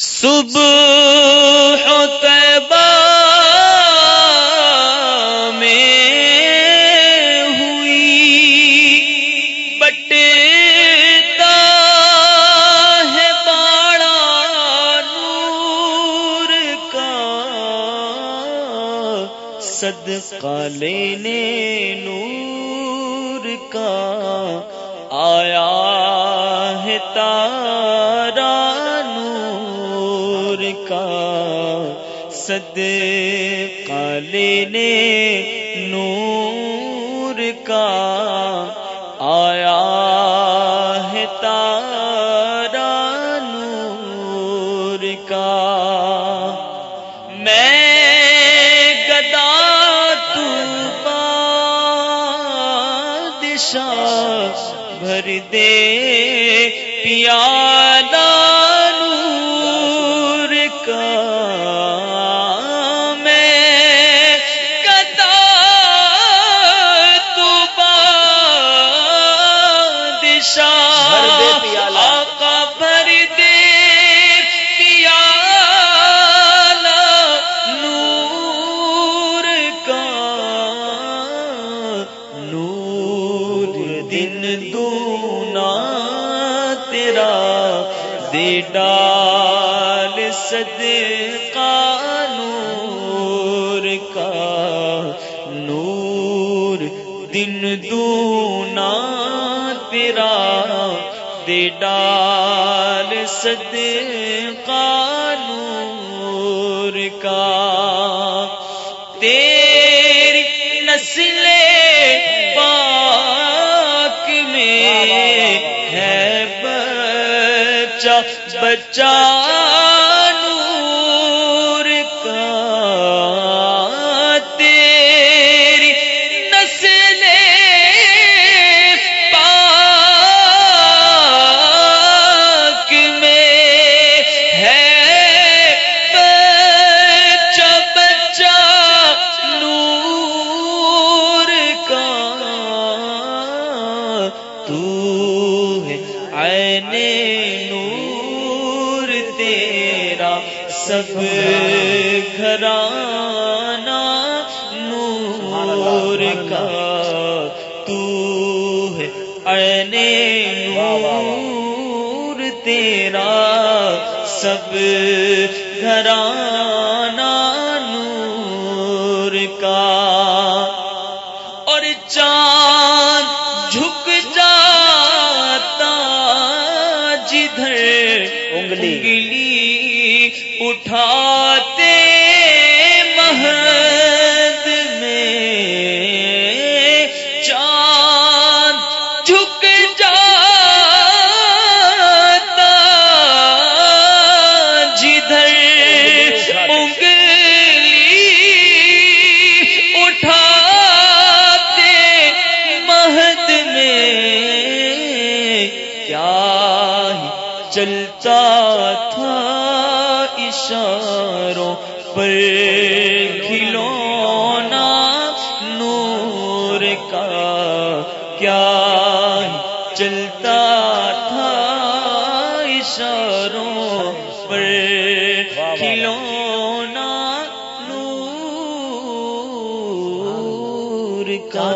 صبح طیبہ میں ہوئی، بٹتا ہے باڑا نور کا صدقہ لینے نور کا آیا ہے تارا نور کا صد لینے نور کا آیا ہے تارا نور کا۔ میں بھر دے پیالہ تیرا دے ڈال صدقہ نور کا نور دن دونا تیرا دے ڈال صدقہ نور کا تیری بچہ بچہ نور کا تیری نسل پاک میں ہے۔ بچہ بچہ نور کا تو ہے۔ عین نور تیرا سب گھرانا نور کا تو ہے عین نور تیرا سب گھرانا جدھر انگلی۔ انگلی اٹھاتے مہد میں چاند جھک جاتا جدھر انگلی اٹھاتے مہد میں کیا چلتا تھا اشاروں پر کھلونا نور کا کیا چلتا تھا اشاروں پر کھلونا نور کا